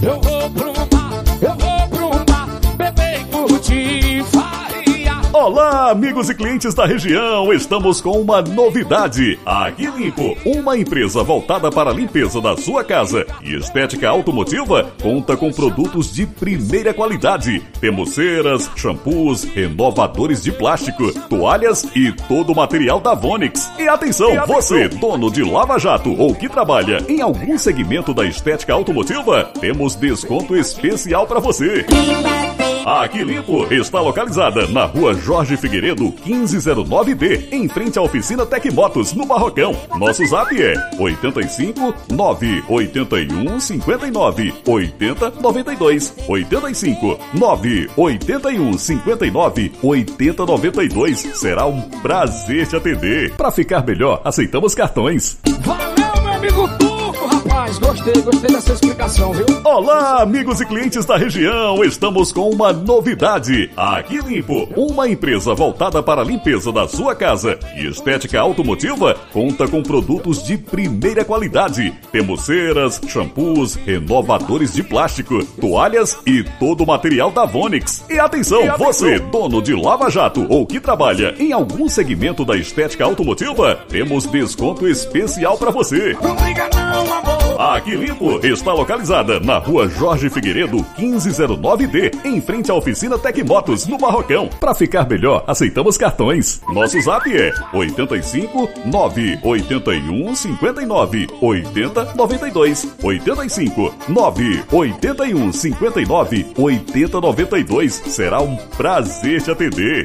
Eu vou Olá, amigos e clientes da região! Estamos com uma novidade. Aqui Limpo, uma empresa voltada para a limpeza da sua casa e estética automotiva, conta com produtos de primeira qualidade. Temos ceras, shampoos, renovadores de plástico, toalhas e todo o material da Vonix. E atenção, e atenção, você, dono de Lava Jato ou que trabalha em algum segmento da estética automotiva, temos desconto especial para você. A Limpo está localizada na rua Jorge Figueiredo, 1509D, em frente à oficina Tecmotos, no Barrocão. Nosso zap é 85 981 59 80 92. 85 981 59 80 92. Será um prazer te atender. Para ficar melhor, aceitamos cartões. Valeu, meu amigo Rapaz. Gostei, gostei dessa explicação, viu? Olá, amigos e clientes da região. Estamos com uma novidade. Aqui Limpo, uma empresa voltada para a limpeza da sua casa e estética automotiva, conta com produtos de primeira qualidade. Temos ceras, shampoos, renovadores de plástico, toalhas e todo o material da Vonix. E atenção, e atenção, você, dono de Lava Jato ou que trabalha em algum segmento da estética automotiva, temos desconto especial para você. Não liga não, amor. A Limpo está localizada na rua Jorge Figueiredo, 1509D, em frente à oficina Tecmotos, no Barrocão. Para ficar melhor, aceitamos cartões. Nosso zap é 85 981 59 80 92. 85 981 59 80 92. Será um prazer te atender.